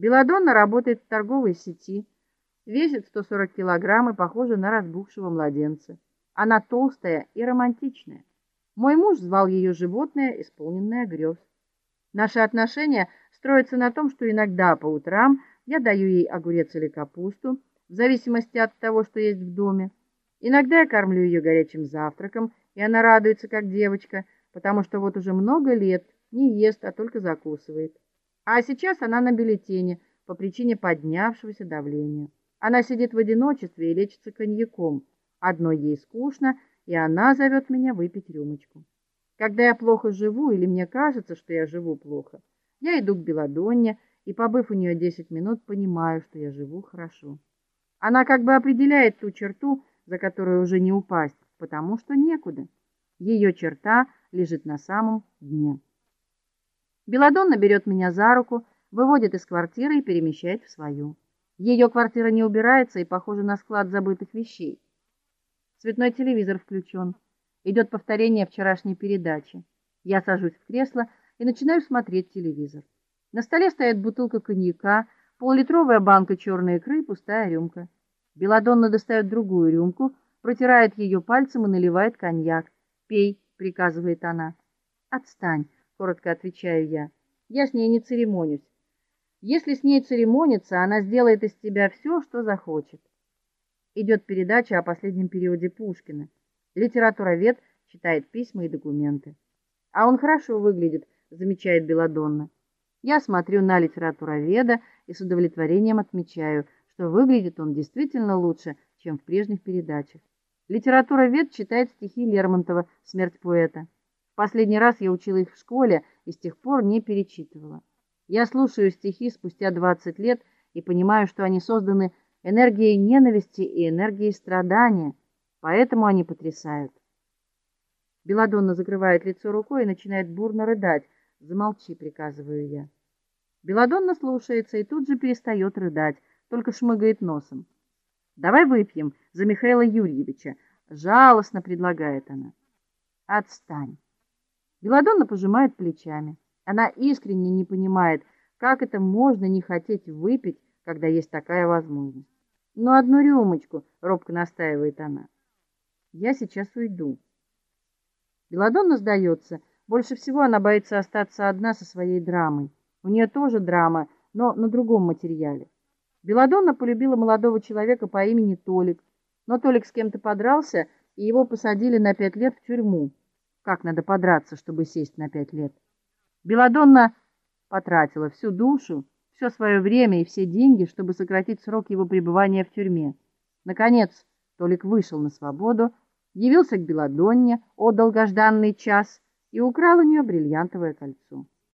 Беладонна работает в торговой сети, весит 140 килограмм и похожа на разбухшего младенца. Она толстая и романтичная. Мой муж звал ее животное, исполненное грез. Наши отношения строятся на том, что иногда по утрам я даю ей огурец или капусту, в зависимости от того, что есть в доме. Иногда я кормлю ее горячим завтраком, и она радуется как девочка, потому что вот уже много лет не ест, а только закусывает. А сейчас она на бюллетене по причине поднявшегося давления. Она сидит в одиночестве и лечится коньяком. Одной ей скучно, и она зовет меня выпить рюмочку. Когда я плохо живу или мне кажется, что я живу плохо, я иду к Беладонне и, побыв у нее 10 минут, понимаю, что я живу хорошо. Она как бы определяет ту черту, за которую уже не упасть, потому что некуда. Ее черта лежит на самом дне. Беладонна берет меня за руку, выводит из квартиры и перемещает в свою. Ее квартира не убирается и похожа на склад забытых вещей. Цветной телевизор включен. Идет повторение вчерашней передачи. Я сажусь в кресло и начинаю смотреть телевизор. На столе стоит бутылка коньяка, поллитровая банка черной икры и пустая рюмка. Беладонна достает другую рюмку, протирает ее пальцем и наливает коньяк. "Пей", приказывает она. "Отстань", коротко отвечаю я. Я с ней не церемонюсь. Если с ней церемониться, она сделает из тебя все, что захочет. Идет передача о последнем периоде Пушкина. Литературовед читает письма и документы. А он хорошо выглядит, замечает Беладонна. Я смотрю на литературоведа и с удовлетворением отмечаю, что выглядит он действительно лучше, чем в прежних передачах. Литературовед читает стихи Лермонтова Смерть поэта. Последний раз я учила их в школе и с тех пор не перечитывала. Я слушаю стихи спустя 20 лет и понимаю, что они созданы энергией ненависти и энергией страдания, поэтому они потрясают. Беладонна закрывает лицо рукой и начинает бурно рыдать. "Замолчи", приказываю я. Беладонна слушается и тут же перестает рыдать, только шмыгает носом. "Давай выпьем за Михаила Юрьевича", жалостно предлагает она. "Отстань". Беладонна пожимает плечами. Она искренне не понимает, как это можно не хотеть выпить, когда есть такая возможность. "Ну одну рюмочку", робко настаивает она. "Я сейчас уйду". Беладонна сдается. Больше всего она боится остаться одна со своей драмой. У нее тоже драма, но на другом материале. Беладонна полюбила молодого человека по имени Толик, но Толик с кем-то подрался, и его посадили на пять лет в тюрьму. Как надо подраться, чтобы сесть на пять лет? Беладонна потратила всю душу, все свое время и все деньги, чтобы сократить срок его пребывания в тюрьме. Наконец, Толик вышел на свободу, явился к Беладонне, о долгожданный час и украл у нее бриллиантовое кольцо.